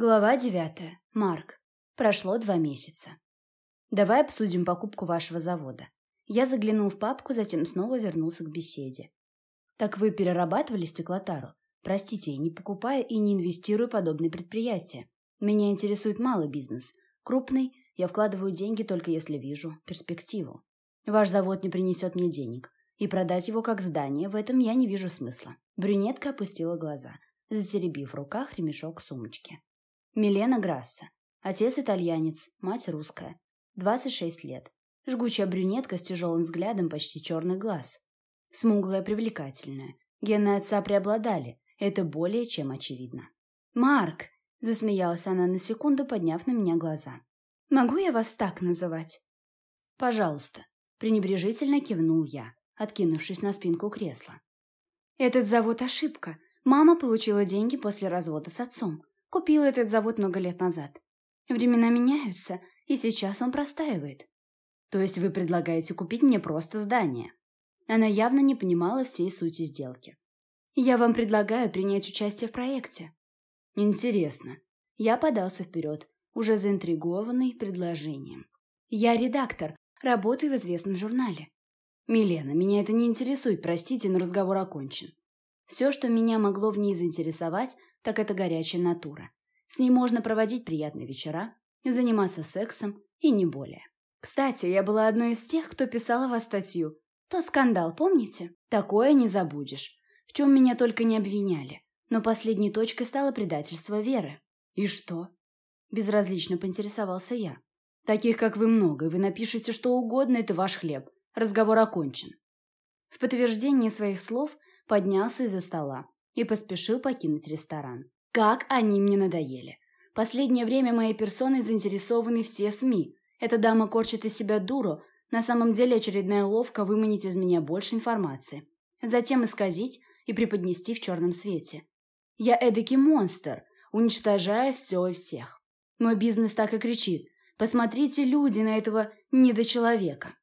Глава девятая. Марк. Прошло два месяца. Давай обсудим покупку вашего завода. Я заглянул в папку, затем снова вернулся к беседе. Так вы перерабатывали стеклотару? Простите, я не покупаю и не инвестирую подобные предприятия. Меня интересует малый бизнес. Крупный я вкладываю деньги только если вижу перспективу. Ваш завод не принесет мне денег. И продать его как здание в этом я не вижу смысла. Брюнетка опустила глаза, затеребив в руках ремешок сумочки. Милена Грасса. Отец итальянец, мать русская. 26 лет. Жгучая брюнетка с тяжелым взглядом, почти черный глаз. Смуглая, привлекательная. Гены отца преобладали. Это более чем очевидно. «Марк!» – засмеялась она на секунду, подняв на меня глаза. «Могу я вас так называть?» «Пожалуйста», – пренебрежительно кивнул я, откинувшись на спинку кресла. «Этот завод – ошибка. Мама получила деньги после развода с отцом. Купила этот завод много лет назад. Времена меняются, и сейчас он простаивает. То есть вы предлагаете купить мне просто здание? Она явно не понимала всей сути сделки. Я вам предлагаю принять участие в проекте. Интересно. Я подался вперед, уже заинтригованный предложением. Я редактор, работаю в известном журнале. Милена, меня это не интересует, простите, но разговор окончен. Все, что меня могло в ней заинтересовать, так это горячая натура. С ней можно проводить приятные вечера, заниматься сексом и не более. Кстати, я была одной из тех, кто писала вас статью. Тот скандал, помните? Такое не забудешь. В чем меня только не обвиняли. Но последней точкой стало предательство Веры. И что? Безразлично поинтересовался я. Таких, как вы, много, и вы напишете что угодно, это ваш хлеб. Разговор окончен. В подтверждение своих слов поднялся из-за стола и поспешил покинуть ресторан. Как они мне надоели. Последнее время моей персоной заинтересованы все СМИ. Эта дама корчит из себя дуру, на самом деле очередная уловка выманить из меня больше информации. Затем исказить и преподнести в черном свете. Я эдакий монстр, уничтожая все и всех. Мой бизнес так и кричит. Посмотрите, люди, на этого недочеловека.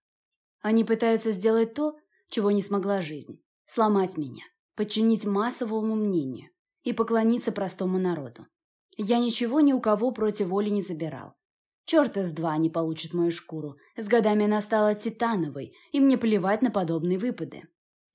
Они пытаются сделать то, чего не смогла жизнь сломать меня, подчинить массовому мнению и поклониться простому народу. Я ничего ни у кого против воли не забирал. Черт из два не получит мою шкуру. С годами она стала титановой, и мне плевать на подобные выпады.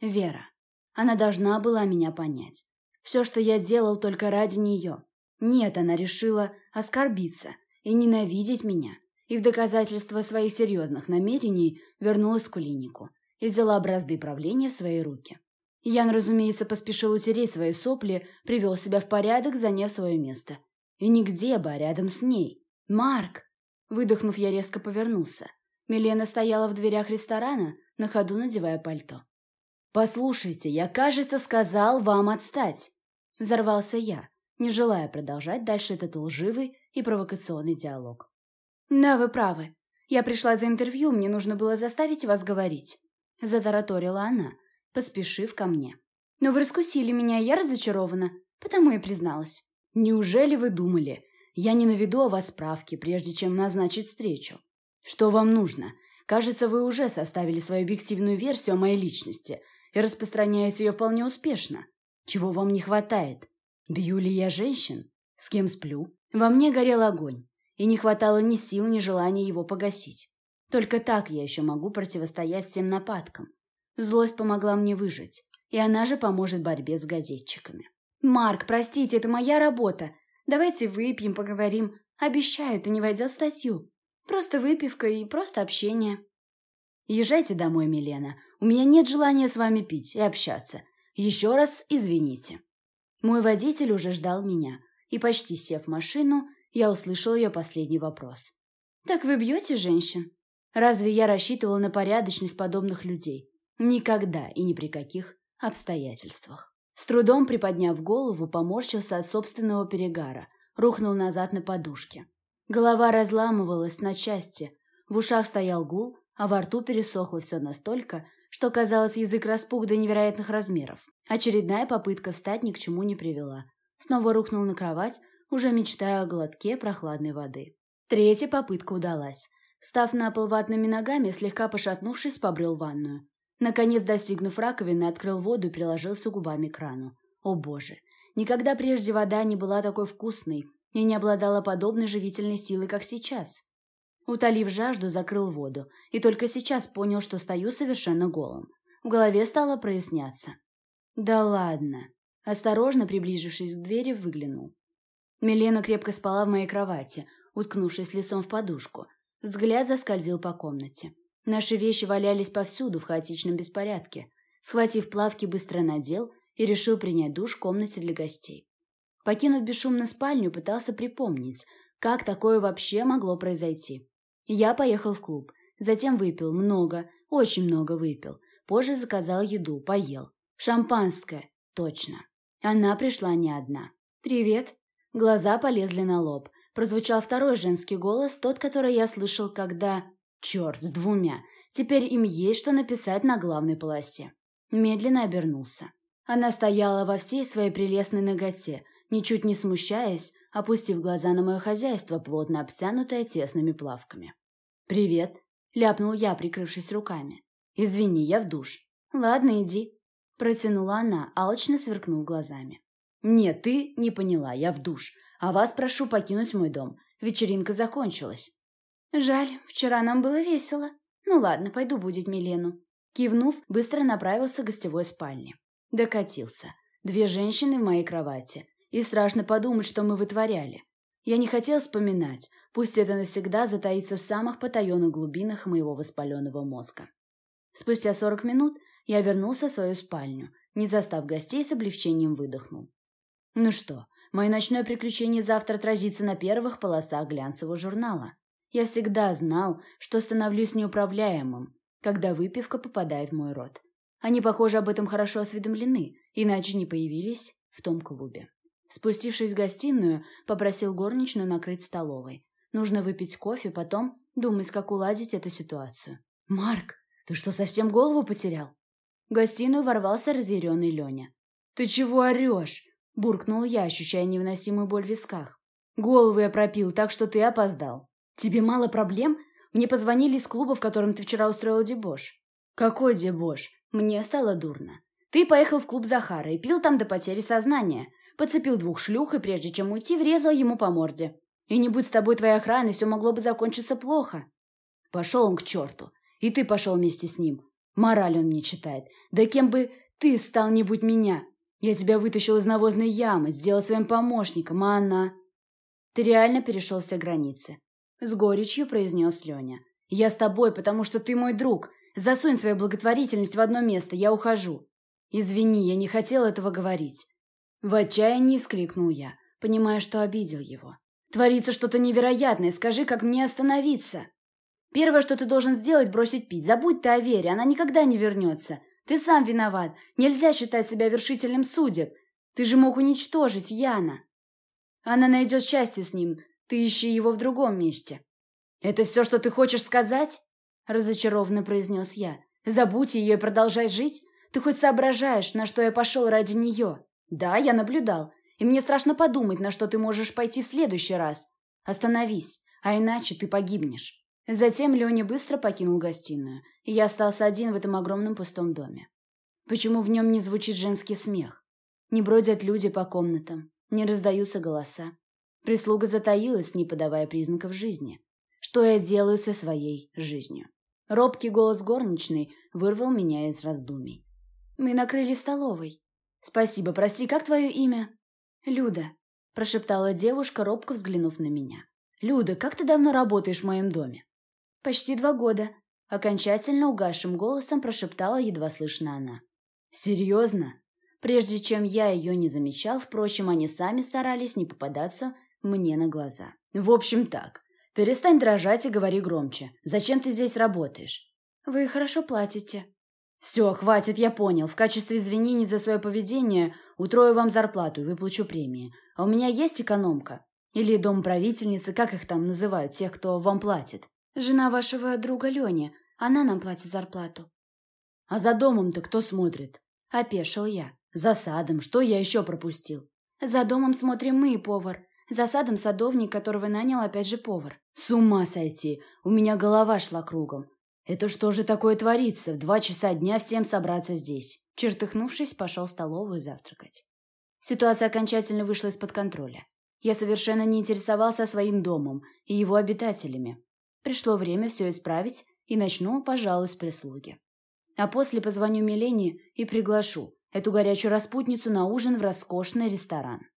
Вера. Она должна была меня понять. Все, что я делал, только ради нее. Нет, она решила оскорбиться и ненавидеть меня. И в доказательство своих серьезных намерений вернулась в клинику и взяла образды правления в свои руки. Ян, разумеется, поспешил утереть свои сопли, привел себя в порядок, заняв свое место. И нигде бы, а рядом с ней. «Марк!» Выдохнув, я резко повернулся. Милена стояла в дверях ресторана, на ходу надевая пальто. «Послушайте, я, кажется, сказал вам отстать!» Взорвался я, не желая продолжать дальше этот лживый и провокационный диалог. «Да, вы правы. Я пришла за интервью, мне нужно было заставить вас говорить. – затараторила она, поспешив ко мне. «Но вы раскусили меня, я разочарована, потому и призналась». «Неужели вы думали, я не наведу о вас справки, прежде чем назначить встречу? Что вам нужно? Кажется, вы уже составили свою объективную версию о моей личности и распространяете ее вполне успешно. Чего вам не хватает? Бью ли я женщин? С кем сплю? Во мне горел огонь, и не хватало ни сил, ни желания его погасить. Только так я еще могу противостоять всем нападкам. Злость помогла мне выжить, и она же поможет борьбе с газетчиками. «Марк, простите, это моя работа. Давайте выпьем, поговорим. Обещаю, это не войдет в статью. Просто выпивка и просто общение». «Езжайте домой, Милена. У меня нет желания с вами пить и общаться. Еще раз извините». Мой водитель уже ждал меня, и почти сев в машину, я услышал ее последний вопрос. «Так вы бьете женщин?» Разве я рассчитывал на порядочность подобных людей? Никогда и ни при каких обстоятельствах. С трудом приподняв голову, поморщился от собственного перегара, рухнул назад на подушке. Голова разламывалась на части, в ушах стоял гул, а во рту пересохло все настолько, что, казалось, язык распух до невероятных размеров. Очередная попытка встать ни к чему не привела. Снова рухнул на кровать, уже мечтая о глотке прохладной воды. Третья попытка удалась. Став на пол ватными ногами, слегка пошатнувшись, побрел ванную. Наконец, достигнув раковины, открыл воду и приложился губами к крану. О боже! Никогда прежде вода не была такой вкусной, и не обладала подобной живительной силой, как сейчас. Утолив жажду, закрыл воду, и только сейчас понял, что стою совершенно голым. В голове стало проясняться. «Да ладно!» Осторожно приближившись к двери, выглянул. Милена крепко спала в моей кровати, уткнувшись лицом в подушку. Взгляд заскользил по комнате. Наши вещи валялись повсюду в хаотичном беспорядке. Схватив плавки, быстро надел и решил принять душ в комнате для гостей. Покинув бесшумно спальню, пытался припомнить, как такое вообще могло произойти. Я поехал в клуб, затем выпил много, очень много выпил. Позже заказал еду, поел. Шампанское, точно. Она пришла не одна. «Привет». Глаза полезли на лоб. Прозвучал второй женский голос, тот, который я слышал, когда... Черт, с двумя. Теперь им есть что написать на главной полосе. Медленно обернулся. Она стояла во всей своей прелестной ноготе, ничуть не смущаясь, опустив глаза на мое хозяйство, плотно обтянутое тесными плавками. «Привет», — ляпнул я, прикрывшись руками. «Извини, я в душ». «Ладно, иди», — протянула она, алчно сверкнув глазами. «Нет, ты не поняла, я в душ. А вас прошу покинуть мой дом. Вечеринка закончилась». «Жаль, вчера нам было весело. Ну ладно, пойду будить Милену». Кивнув, быстро направился к гостевой спальне. Докатился. Две женщины в моей кровати. И страшно подумать, что мы вытворяли. Я не хотел вспоминать, пусть это навсегда затаится в самых потаенных глубинах моего воспаленного мозга. Спустя сорок минут я вернулся в свою спальню, не застав гостей с облегчением выдохнул. Ну что, мое ночное приключение завтра отразится на первых полосах глянцевого журнала. Я всегда знал, что становлюсь неуправляемым, когда выпивка попадает в мой рот. Они, похоже, об этом хорошо осведомлены, иначе не появились в том клубе. Спустившись в гостиную, попросил горничную накрыть столовой. Нужно выпить кофе, потом думать, как уладить эту ситуацию. «Марк, ты что, совсем голову потерял?» В гостиную ворвался разъяренный Леня. «Ты чего орешь?» – буркнул я, ощущая невыносимую боль в висках. «Голову я пропил, так что ты опоздал». «Тебе мало проблем? Мне позвонили из клуба, в котором ты вчера устроил дебош». «Какой дебош?» Мне стало дурно. «Ты поехал в клуб Захара и пил там до потери сознания. Подцепил двух шлюх и, прежде чем уйти, врезал ему по морде. И не будь с тобой твоей охраны, все могло бы закончиться плохо». Пошел он к черту. И ты пошел вместе с ним. Мораль он мне читает. Да кем бы ты стал, не будь меня. Я тебя вытащил из навозной ямы, сделал своим помощником, а она... Ты реально перешел все границы. С горечью произнес Леня. «Я с тобой, потому что ты мой друг. Засунь свою благотворительность в одно место, я ухожу». «Извини, я не хотел этого говорить». В отчаянии вскликнул я, понимая, что обидел его. «Творится что-то невероятное, скажи, как мне остановиться?» «Первое, что ты должен сделать, бросить пить. Забудь ты о Вере, она никогда не вернется. Ты сам виноват. Нельзя считать себя вершителем судеб. Ты же мог уничтожить Яна. Она найдет счастье с ним, ты ищи его в другом месте. Это все, что ты хочешь сказать? Разочарованно произнес я. Забудь ее и продолжай жить. Ты хоть соображаешь, на что я пошел ради нее? Да, я наблюдал. И мне страшно подумать, на что ты можешь пойти в следующий раз. Остановись, а иначе ты погибнешь. Затем Леня быстро покинул гостиную, и я остался один в этом огромном пустом доме. Почему в нем не звучит женский смех? Не бродят люди по комнатам, не раздаются голоса. Прислуга затаилась, не подавая признаков жизни. Что я делаю со своей жизнью? Робкий голос горничной вырвал меня из раздумий. «Мы накрыли в столовой». «Спасибо, прости, как твое имя?» «Люда», – прошептала девушка, робко взглянув на меня. «Люда, как ты давно работаешь в моем доме?» «Почти два года», – окончательно угасшим голосом прошептала едва слышно она. «Серьезно?» Прежде чем я ее не замечал, впрочем, они сами старались не попадаться мне на глаза. В общем так. Перестань дрожать и говори громче. Зачем ты здесь работаешь? Вы хорошо платите. Все, хватит, я понял. В качестве извинений за свое поведение утрою вам зарплату и выплачу премии. А у меня есть экономка. Или дом правительницы, как их там называют, тех, кто вам платит. Жена вашего друга Лени. Она нам платит зарплату. А за домом-то кто смотрит? Опешил я. За садом. Что я еще пропустил? За домом смотрим мы и повар. За садом садовник, которого нанял опять же повар. С ума сойти! У меня голова шла кругом. Это что же такое творится? В два часа дня всем собраться здесь. Чертыхнувшись, пошел в столовую завтракать. Ситуация окончательно вышла из-под контроля. Я совершенно не интересовался своим домом и его обитателями. Пришло время все исправить, и начну, пожалуй, с прислуги. А после позвоню Милене и приглашу эту горячую распутницу на ужин в роскошный ресторан.